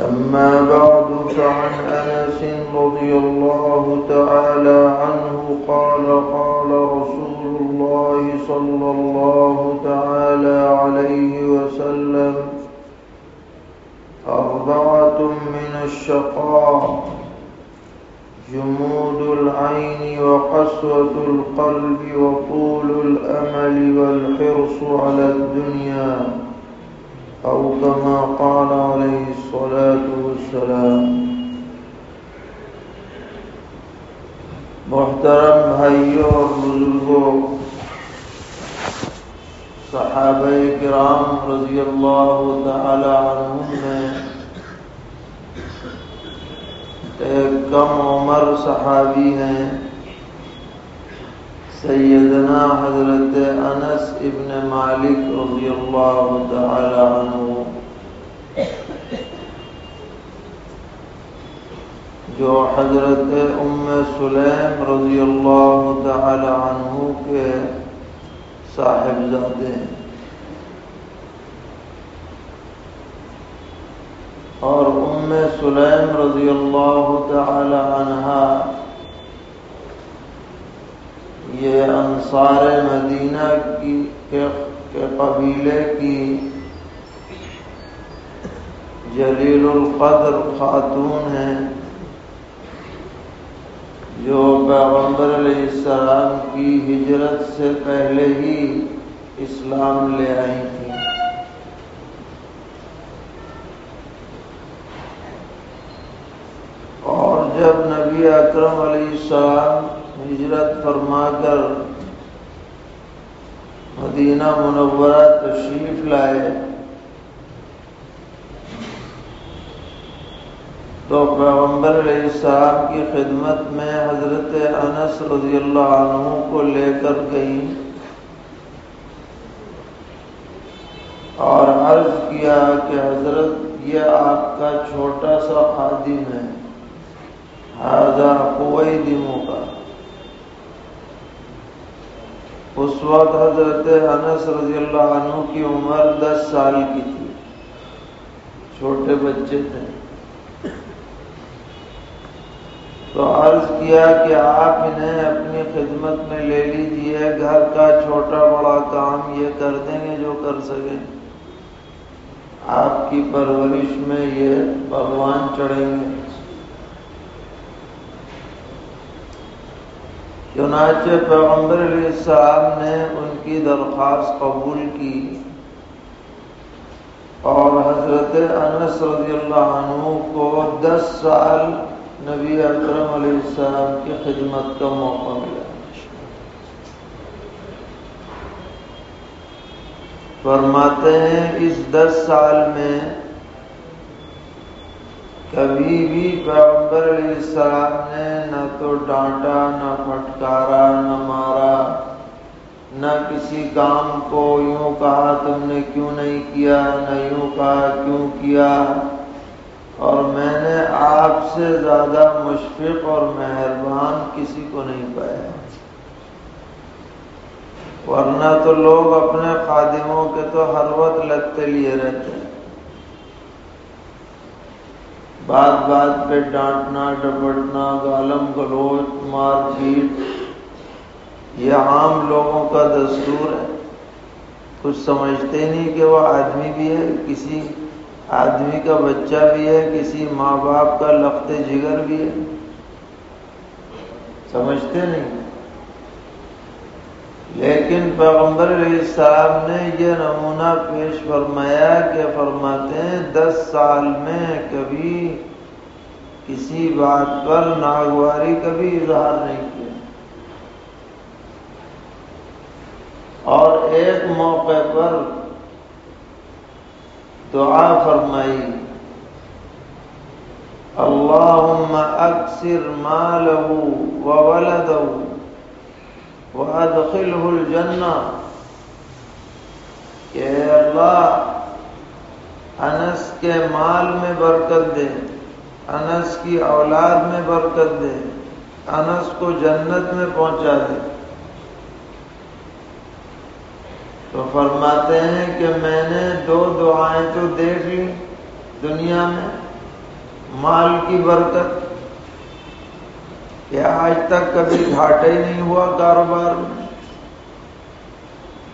أما بعد فعن أنس رضي الله تعالى عنه قال قال رسول الله صلى الله تعالى عليه وسلم أربعة من الشقاء جمود العين وقسوة القلب وطول الأمل والحرص على الدنيا. أو كما قال عليه الصلاة والسلام. محترم بھائیوں اور بزرگوں صحابہ کرام رضی اللہ تعالی عنہم میں ایک کم عمر صحابی ہیں۔ سیدنا حضرت انس ابن مالک رضی اللہ تعالی عنہ. جو حضرت ام سلیم رضی اللہ تعالی عنہ کے صاحب زادے ہیں. اور ام سلیم رضی اللہ تعالی عنہا یہ انصار مدینہ کی کے قبیلے کی جلیل القدر خاتون ہیں، جو پیغمبر علیہ السلام کی ہجرت سے پہلے ہی اسلام لے آئی تھی۔ اور جب نبی اکرم علیہ السلام ہجرت فرما کر مدینہ منورہ تشریف لائے۔ تو پیغمبر علیہ السلام کی خدمت میں حضرت انس رضی اللہ عنہ کو لے کر گئی اور عرض کیا کہ حضرت، یہ آپ کا چھوٹا سا خادم ہے۔ ہزار کوئی دموں کا۔ اس وقت حضرت انس رضی اللہ عنہ کی عمر دس سال کی تھی۔ چھوٹے بچے تھے۔ تو عرض کیا کہ آپ انہیں اپنی خدمت میں لے لیجیے گھر کا چھوٹا بڑا کام یہ کر دیں گے جو کر سکیں۔ آپ کی پرورش میں یہ بھگوان چڑھیں گے۔ چنانچہ پیغمبر علیہ السلام نے ان کی درخواست قبول کی اور حضرت انس رضی اللہ عنہ کو دس سال نبی اکرم علیہ السلام کی خدمت کا موقع ملا۔ فرماتے ہیں اس دس سال میں کبھی بھی پیغمبر علیہ السلام نے نہ تو ڈانٹا نہ پھٹکارا نہ مارا نہ کسی کام کو یوں کہا تم نے کیوں نہیں کیا نہ یوں کہا کیوں کیا اور میں نے آپ سے زیادہ مشفق اور مہربان کسی کو نہیں پایا ورنہ تو لوگ اپنے خادموں کے تو ہر وقت لگتے لیے رہتے ہیں بات بات پہ ڈانٹنا، ڈپٹنا گالم گلوچ، مار پیٹ۔ یہ عام لوگوں کا دستور ہے۔ کچھ سمجھتے نہیں کہ وہ آدمی بھی ہے، کسی آدمی کا بچہ بھی ہے، کسی ماں باپ کا لخت جگر بھی ہے۔ سمجھتے نہیں۔ لیکن پیغمبر علیہ السلام نے یہ نمونہ پیش فرمایا کہ فرماتے ہیں، دس سال میں کبھی کسی بات پر ناگواری کبھی اظہار نہیں کیا۔ اور ایک موقع پر دعا فرمائی اللهم اکثر ماله وولده وادخله الجنہ کہ اللہ، انس کے مال میں برکت دے، انس کی اولاد میں برکت دے، انس کو جنت میں پہنچا دے۔ تو فرماتے ہیں کہ میں نے دو دعائیں تو دیکھ لی دنیا میں، مال کی برکت کہ آج تک کبھی گھاٹا ہی نہیں ہوا کاروبار میں۔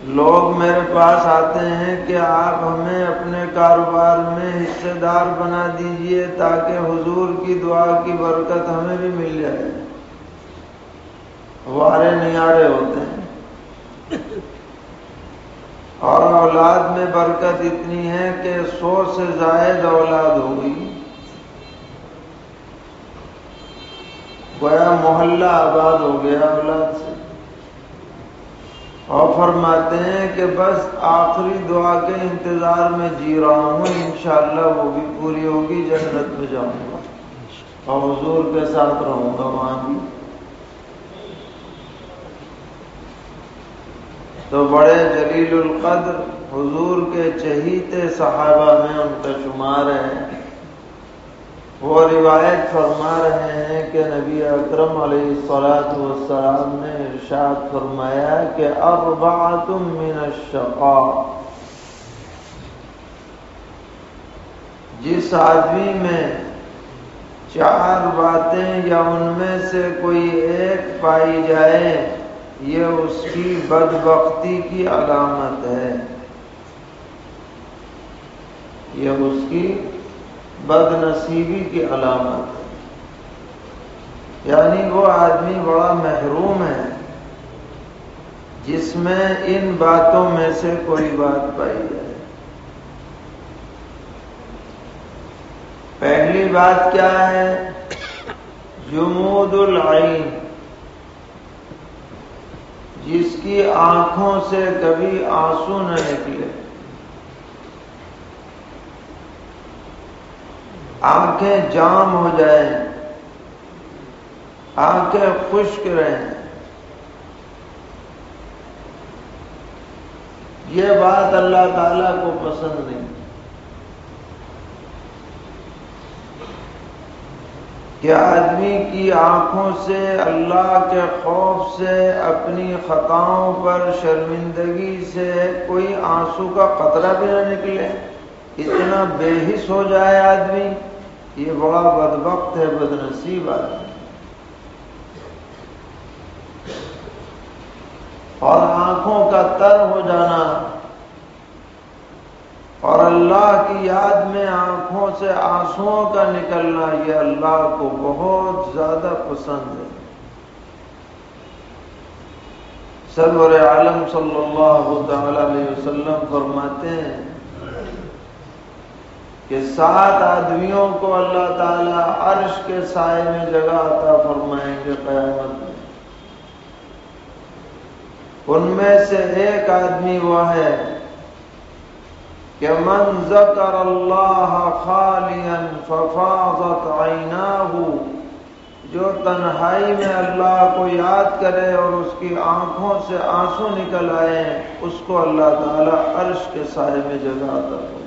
لوگ میرے پاس آتے ہیں کہ آپ ہمیں اپنے کاروبار میں حصے دار بنا دیجیے تاکہ حضور کی دعا کی برکت ہمیں بھی مل جائے۔ وارے نیارے ہوتے ہیں۔ اور اولاد میں برکت اتنی ہے کہ سو سے زائد اولاد ہوگی۔ گویا محلہ آباد ہو گیا اولاد سے۔ اور فرماتے ہیں کہ بس آخری دعا کے انتظار میں جی رہا ہوں، انشاءاللہ وہ بھی پوری ہوگی، جنت میں جاؤں گا۔ اور حضور کے ساتھ رہوں گا وہاں بھی۔ تو بڑے جلیل القدر، حضور کے چہیتے صحابہ میں ان کا شمار ہے۔ وہ روایت فرما رہے ہیں کہ نبی اکرم علیہ سلاۃ والسلام نے ارشاد فرمایا کہ اربعۃ من الشقاء۔ جس آدمی میں چار باتیں یا ان میں سے کوئی ایک پائی جائے، یہ اس کی بدبختی کی علامت ہے۔ یہ اس کی بد نصیبی کی علامت یعنی وہ آدمی بڑا محروم ہے، جس میں ان باتوں میں سے کوئی بات پائی جائے۔ پہلی بات کیا ہے؟ جمود العین، جس کی آنکھوں سے کبھی آنسو نہ نکلے۔ آنکھیں جام ہو جائیں آنکھیں خشک رہیں یہ بات اللہ تعالی کو پسند نہیں۔ کہ آدمی کی آنکھوں سے، اللہ کے خوف سے، اپنی خطاؤں پر شرمندگی سے کوئی آنسو کا قطرہ بھی نہ نکلے۔ اتنا بے حص ہو جائے آدمی۔ یہ بڑا بدبخت ہے، بد نصیب آدمی اور آنکھوں کا تر ہو جانا۔ اور اللہ کی یاد میں آنکھوں سے آنسو کا نکلنا، یہ اللہ کو بہت زیادہ پسند ہے۔ سرور عالم صلی اللہ تعالی علیہ وسلم فرماتے ہیں کہ سات آدمیوں کو اللہ تعالی عرش کے سائے میں جگہ عطا فرمائیں گے قیامت میں۔ ان میں سے ایک آدمی وہ ہے کہ من ذکر اللہ خالیا ففاضت عیناہ جو تنہائی میں اللہ کو یاد کرے اور اس کی آنکھوں سے آنسو نکل آئے، اس کو اللہ تعالی عرش کے سائے میں جگہ عطا فرمائے۔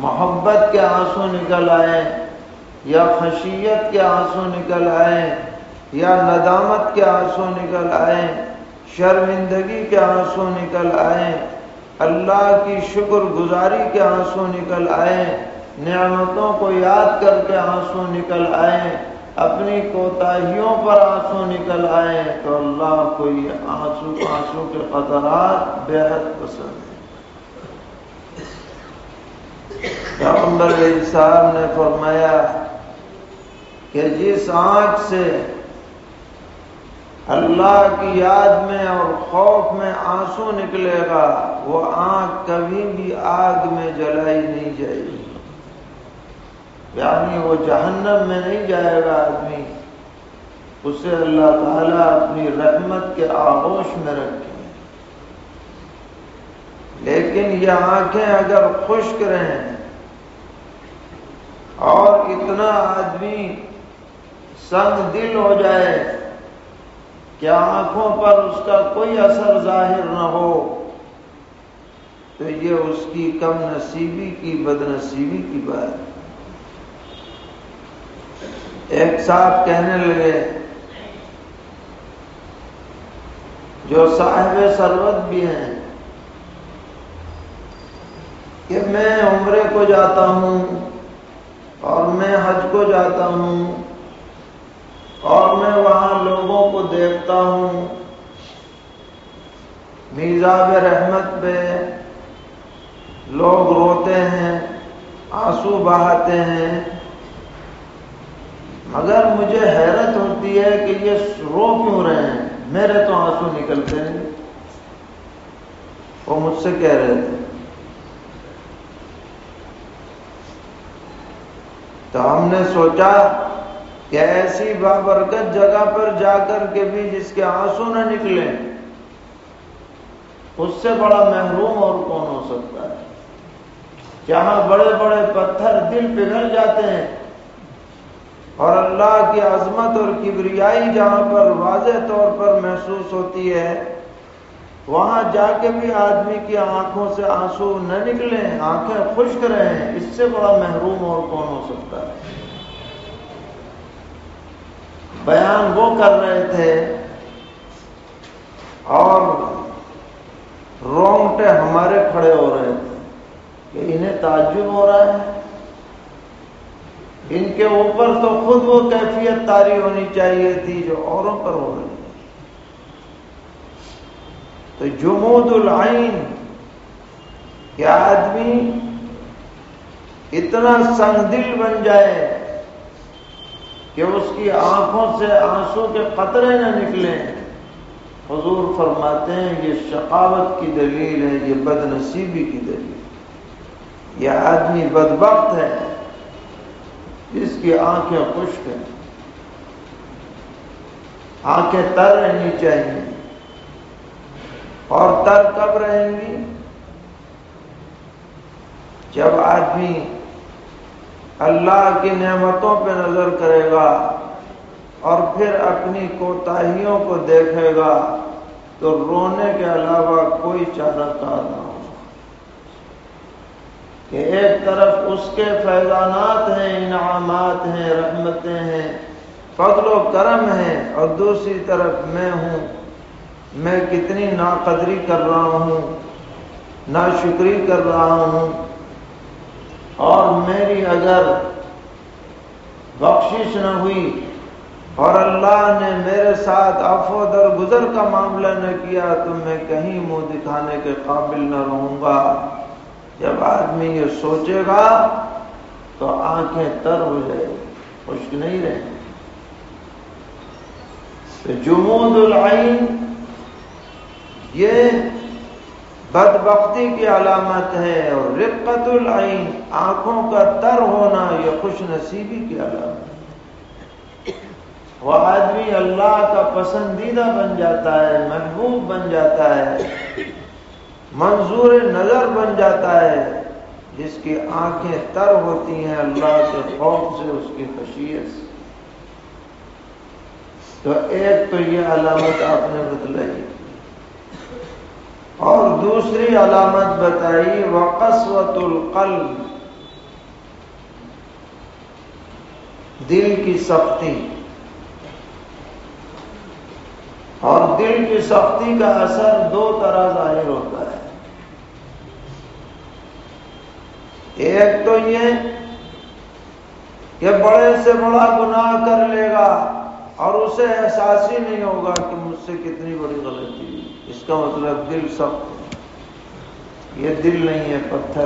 محبت کے آنسو نکل آئے، یا خشیت کے آنسو نکل آئے، یا ندامت کے آنسو نکل آئے، شرمندگی کے آنسو نکل آئے، اللہ کی شکر گزاری کے آنسو نکل آئے، نعمتوں کو یاد کر کے آنسو نکل آئے، اپنی کوتاہیوں پر آنسو نکل آئے، تو اللہ کو یہ آنسو آنسو کے قطرات بے حد پسند ہے پیغمبر صاحب نے فرمایا کہ جس آنکھ سے اللہ کی یاد میں اور خوف میں آنسو نکلے گا، وہ آنکھ کبھی بھی آگ میں جلائی نہیں جائے گی۔ یعنی وہ جہنم میں نہیں جائے گا آدمی، اسے اللہ تعالیٰ اپنی رحمت کے آغوش میں رکھے۔ لیکن یہ آنکھیں اگر خشک رہیں اور اتنا آدمی سنگ دل ہو جائے کہ آنکھوں پر اس کا کوئی اثر ظاہر نہ ہو، تو یہ اس کی کم نصیبی کی بد نصیبی کی بات ایک صاحب کہنے لگے، جو صاحب سروت بھی ہیں کہ میں عمرے کو جاتا ہوں اور میں حج کو جاتا ہوں اور میں وہاں لوگوں کو دیکھتا ہوں۔ میزاب رحمت پہ لوگ روتے ہیں، آنسو بہاتے ہیں۔ مگر مجھے حیرت ہوتی ہے کہ یہ رو کیوں رہے ہیں؟ میرے تو آنسو نکلتے ہیں۔ وہ مجھ سے کہہ رہے تھے۔ تو ہم نے سوچا کہ ایسی بابرکت جگہ پر جا کر کے بھی جس کے آنسو نہ نکلے، اس سے بڑا محروم اور کون ہو سکتا ہے؟ جہاں بڑے بڑے پتھر دل پگھل جاتے ہیں اور اللہ کی عظمت اور کبریائی جہاں پر واضح طور پر محسوس ہوتی ہے وہاں جا کے بھی آدمی کی آنکھوں سے آنسو نہ نکلے آنکھیں خشک رہے اس سے بڑا محروم اور کون ہو سکتا ہے؟ بیان وہ کر رہے تھے اور رونگٹے ہمارے کھڑے ہو رہے تھے کہ انہیں تعجب ہو رہا ہے۔ ان کے اوپر تو خود وہ کیفیت تاری ہونی چاہیے تھی جو اوروں پر ہو رہی۔ تو جمود العین، کہ آدمی اتنا سنگ دل بن جائے کہ اس کی آنکھوں سے آنسو کے قطرے نہ نکلیں۔ حضور فرماتے ہیں، یہ شقاوت کی دلیل ہے، یہ بد نصیبی کی دلیل یہ آدمی بدبخت ہے جس کی آنکھیں خشک ہیں۔ آنکھیں تر رہنی چاہیے۔ اور تر کب رہیں گی؟ جب آدمی اللہ کی نعمتوں پہ نظر کرے گا اور پھر اپنی کوتاہیوں کو دیکھے گا، تو رونے کے علاوہ کوئی چارہ کار نہ ہو۔ کہ ایک طرف اس کے فیضانات ہیں، انعامات ہیں، رحمتیں ہیں، فضل و کرم ہیں، اور دوسری طرف میں ہوں۔ میں کتنی ناقدری کر رہا ہوں نا شکری کر رہا ہوں، اور میری اگر بخشش نہ ہوئی اور اللہ نے میرے ساتھ افو در گزر کا معاملہ نہ کیا، تو میں کہیں منہ دکھانے کے قابل نہ رہوں گا۔ جب آدمی یہ سوچے گا، تو آنکھیں تر ہو جائے خشک نہیں رہے جمود العین یہ بدبختی کی علامت ہے اور رقت العین، آنکھوں کا تر ہونا یہ خوش نصیبی کی علامت ہے۔ وہ آدمی اللہ کا پسندیدہ بن جاتا ہے، محبوب بن جاتا ہے، منظور نظر بن جاتا ہے، جس کی آنکھیں تر ہوتی ہیں اللہ کے خوف سے، اس کی خشیت سے۔ تو ایک تو یہ علامت آپ نے بتلائی۔ اور دوسری علامت بتائی وقصوت القلب۔ دل کی سختی۔ اور دل کی سختی کا اثر دو طرح ظاہر ہوتا ہے۔ ایک تو یہ کہ بڑے سے بڑا گناہ کر لے گا۔ اور اسے احساس ہی نہیں ہوگا کہ مجھ سے کتنی بڑی غلطی اس کا مطلب دل سخت یہ دل نہیں ہے، پتھر۔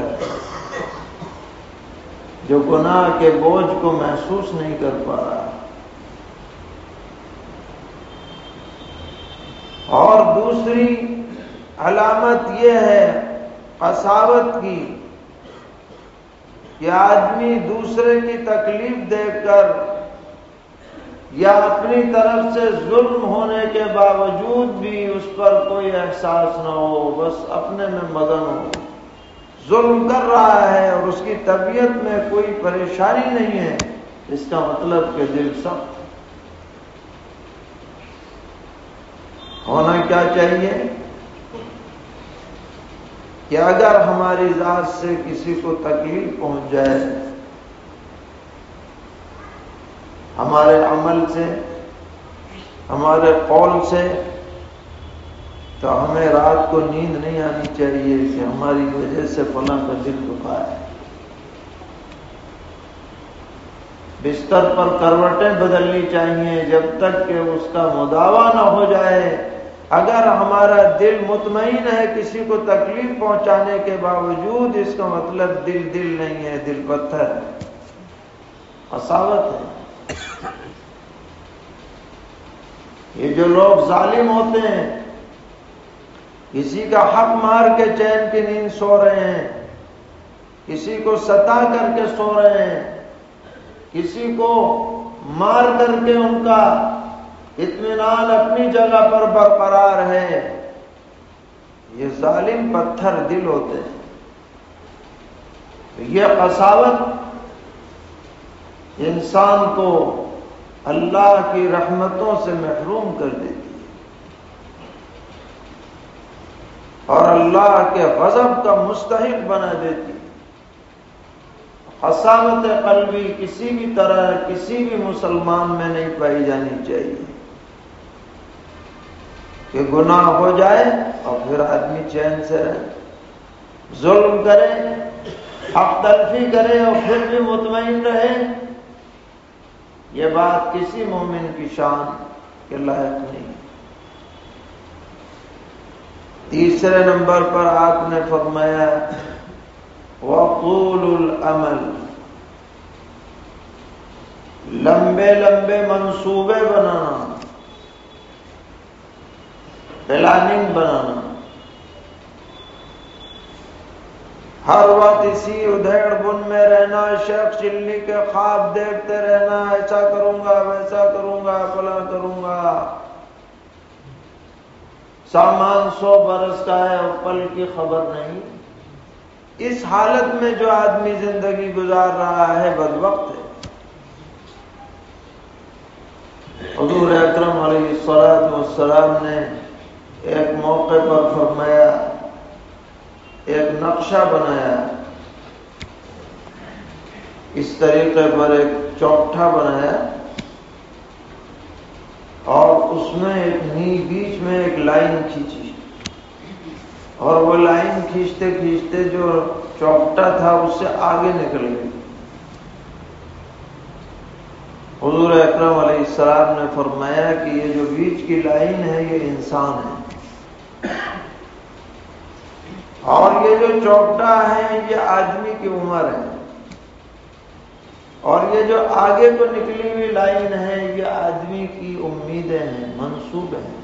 جو گناہ کے بوجھ کو محسوس نہیں کر پا رہا۔ اور دوسری علامت یہ ہے قصاوت کی کہ آدمی دوسرے کی تکلیف دیکھ کر یا اپنی طرف سے ظلم ہونے کے باوجود بھی اس پر کوئی احساس نہ ہو، بس اپنے میں مدن ہو۔ ظلم کر رہا ہے اور اس کی طبیعت میں کوئی پریشانی نہیں ہے، اس کا مطلب کہ دل سخت ہونا کیا چاہیے؟ کہ اگر ہماری ذات سے کسی کو تکلیف پہنچ جائے ہمارے عمل سے، ہمارے قول سے تو ہمیں رات کو نیند نہیں آنی چاہیے کہ ہماری وجہ سے فلاں کا دل دکھا ہے۔ بستر پر کروٹیں بدلنی چاہیے جب تک کہ اس کا مداوع نہ ہو جائے۔ اگر ہمارا دل مطمئن ہے کسی کو تکلیف پہنچانے کے باوجود، اس کا مطلب دل دل نہیں ہے، دل پتھر ہے۔ ہے۔ یہ جو لوگ ظالم ہوتے ہیں، کسی کا حق مار کے چین کی نیند سو رہے ہیں، کسی کو ستا کر کے سو رہے ہیں، کسی کو مار کر کے ان کا اطمینان اپنی جگہ پر برقرار ہے۔ یہ ظالم پتھر دل ہوتے ہیں۔ یہ قصاوت انسان کو اللہ کی رحمتوں سے محروم کر دیتی ہے۔ اور اللہ کے غضب کا مستحق بنا دیتی حساوت قلبی کسی بھی طرح کسی بھی مسلمان میں نہیں پائی جانی چاہیے۔ کہ گناہ ہو جائے اور پھر آدمی چین سے رہے۔ ظلم کرے، حق تلفی کرے اور پھر بھی مطمئن رہے۔ یہ بات کسی مومن کی شان کے لائق نہیں۔ تیسرے نمبر پر آپ نے فرمایا، وقول العمل لمبے لمبے منصوبے بنانا پلاننگ بنانا۔ ہر وقت اسی ادھیڑ بن میں رہنا، شیخ چلی کے خواب دیکھتے رہنا، ایسا کروں گا، ویسا کروں گا فلا کروں گا۔ سامان سو برس کا ہے، اور پل کی خبر نہیں۔ اس حالت میں جو آدمی زندگی گزار رہا ہے، بد وقت ہے۔ حضور اکرم علیہ سلاد والسلام نے ایک موقع پر فرمایا ایک نقشہ بنایا اس طریقے پر ایک چوٹھا بنایا اور اس میں ایک نی بیچ میں ایک لائن کھینچی۔ اور وہ لائن کھینچتے کھینچتے جو چوکٹا تھا اس سے آگے نکل گئی۔ حضور اکرم علیہ السلام نے فرمایا کہ یہ جو بیچ کی لائن ہے، یہ انسان ہے۔ اور یہ جو چوکٹا ہے، یہ آدمی کی عمر ہے۔ اور یہ جو آگے کو نکلی ہوئی لائن ہے، یہ آدمی کی امیدیں ہیں منصوبے ہیں۔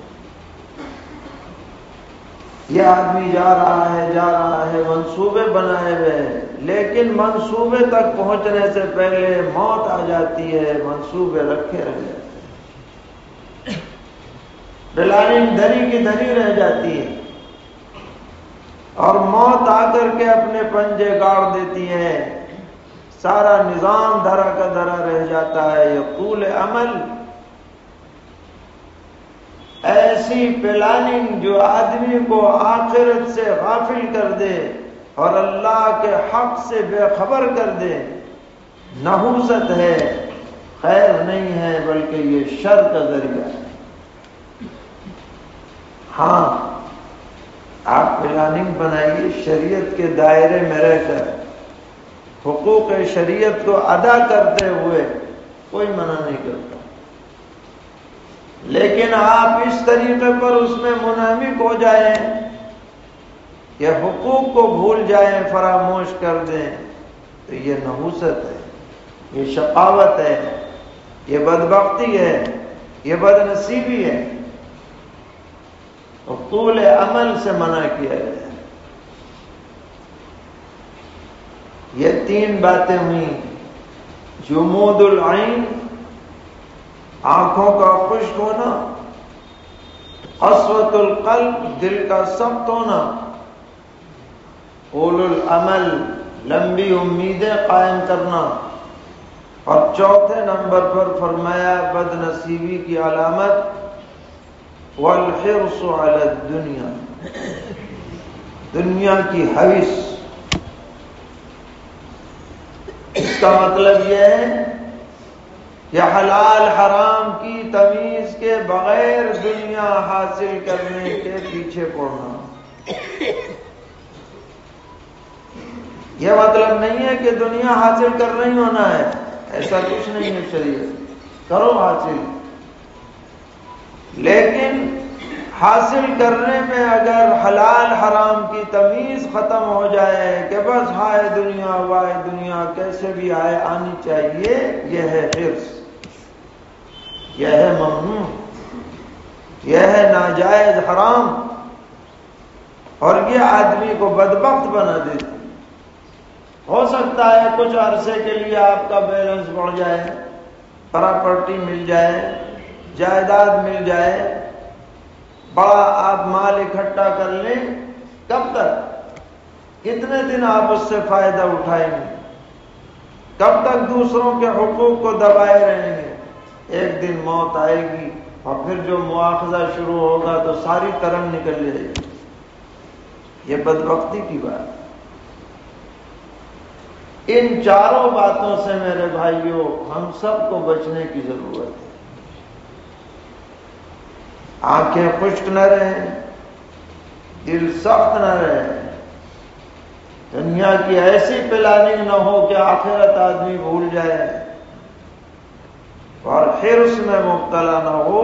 یہ آدمی جا رہا ہے، جا رہا ہے، منصوبے بنائے ہوئے لیکن منصوبے تک پہنچنے سے پہلے موت آ جاتی ہے، منصوبے رکھے رہ جاتے ہیں۔ دری کی دری رہ جاتی ہے۔ اور موت آ کر کے اپنے پنجے گاڑ دیتی ہے۔ سارا نظام دھرا کا دھرا رہ جاتا ہے، یہ عمل۔ ایسی پلاننگ جو آدمی کو آخرت سے غافل کر دے اور اللہ کے حق سے بے خبر کر دے، نحوست ہے۔ خیر نہیں ہے، بلکہ یہ شر کا ذریعہ ہے۔ ہاں۔ آپ پلاننگ بنائیے، شریعت کے دائرے میں رہ کر۔ حقوق شریعت کو ادا کرتے ہوئے کوئی منع نہیں کرتا۔ لیکن آپ اس طریقے پر اس میں منہمک ہو جائیں یا حقوق کو بھول جائیں، فراموش کر دیں، تو یہ نحوست ہے، یہ شقاوت ہے، یہ بدبختی ہے، یہ بد نصیبی ہے۔ اور طول عمل سے منع کیا گیا یہ تین باتیں ہوئی جمود العین، آنکھوں کا خشک ہونا اسوت القلب، دل کا سخت ہونا۔ اول العمل، لمبی امیدیں قائم کرنا۔ اور چوتھے نمبر پر فرمایا بد نصیبی کی علامت والحرص علی الدنیا دنیا کی حوث. اس کا مطلب یہ ہے کہ حلال حرام کی تمیز کے بغیر دنیا حاصل کرنے کے پیچھے پڑنا. یہ مطلب نہیں ہے کہ دنیا حاصل کر رہی ہونا ہے. ایسا کچھ نہیں ہے شریعت. کرو حاصل. لیکن حاصل کرنے میں اگر حلال حرام کی تمیز ختم ہو جائے کہ بس ہائے دنیا، وائے دنیا، کیسے بھی آئے، آنی چاہیے، یہ ہے حرص یہ ہے ممنوع یہ ہے ناجائز حرام، اور یہ آدمی کو بدبخت بنا دیتی۔ ہو سکتا ہے کچھ عرصے کے لیے آپ کا بیلنس بڑھ جائے، پراپرٹی مل جائے جائیداد مل جائے، بڑا آپ مال اکٹھا کر لیں کب تک کتنے دن آپ اس سے فائدہ اٹھائیں گے؟ کب تک دوسروں کے حقوق کو دبائے رہیں گے۔ ایک دن موت آئے گی اور پھر جو مواخذہ شروع ہوگا تو ساری کرم نکل جائے گی۔ یہ بدبختی کی بات۔ ان چاروں باتوں سے میرے بھائیوں، ہم سب کو بچنے کی ضرورت ہے۔ آنکھیں خشک نہ رہیں، دل سخت نہ رہے دنیا کی ایسی پلاننگ نہ ہو کہ آخرت آدمی بھول جائے۔ اور حرص میں مبتلا نہ ہو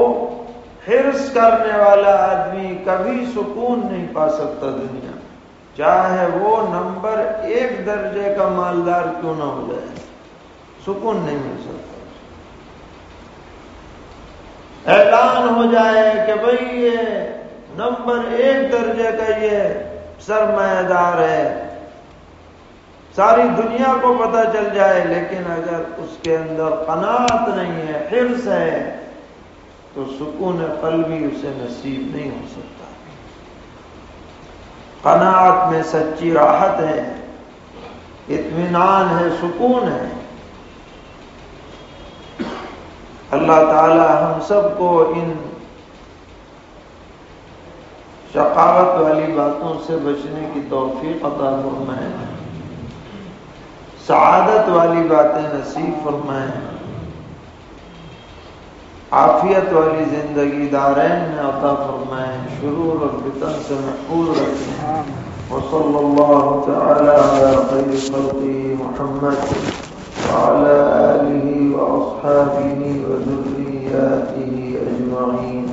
حرص کرنے والا آدمی کبھی سکون نہیں پا سکتا دنیا۔ چاہے وہ نمبر ایک درجے کا مالدار کیوں نہ ہو جائے، سکون نہیں مل سکتا۔ اعلان ہو جائے کہ بھئی یہ نمبر ایک درجے کا یہ سرمایہ دار ہے۔ ساری دنیا کو پتہ چل جائے، لیکن اگر اس کے اندر قناعت نہیں ہے، حرص ہے، تو سکون قلبی اسے نصیب نہیں ہو سکتا۔ قناعت میں سچی راحت ہے، اطمینان ہے، سکون ہے۔ اللہ تعالی ہم سب کو ان شقاوت والی باتوں سے بچنے کی توفیق عطا فرمائے۔ سعادت والی باتیں نصیب فرمائے۔ عافیت والی زندگی دارین میں عطا فرمائے۔ شرور اور فتن سے محفوظ رکھیں وصلی اللہ تعالی علی خیر خلقی محمد۔ وعلى آله وأصحابه وذرياته أجمعين.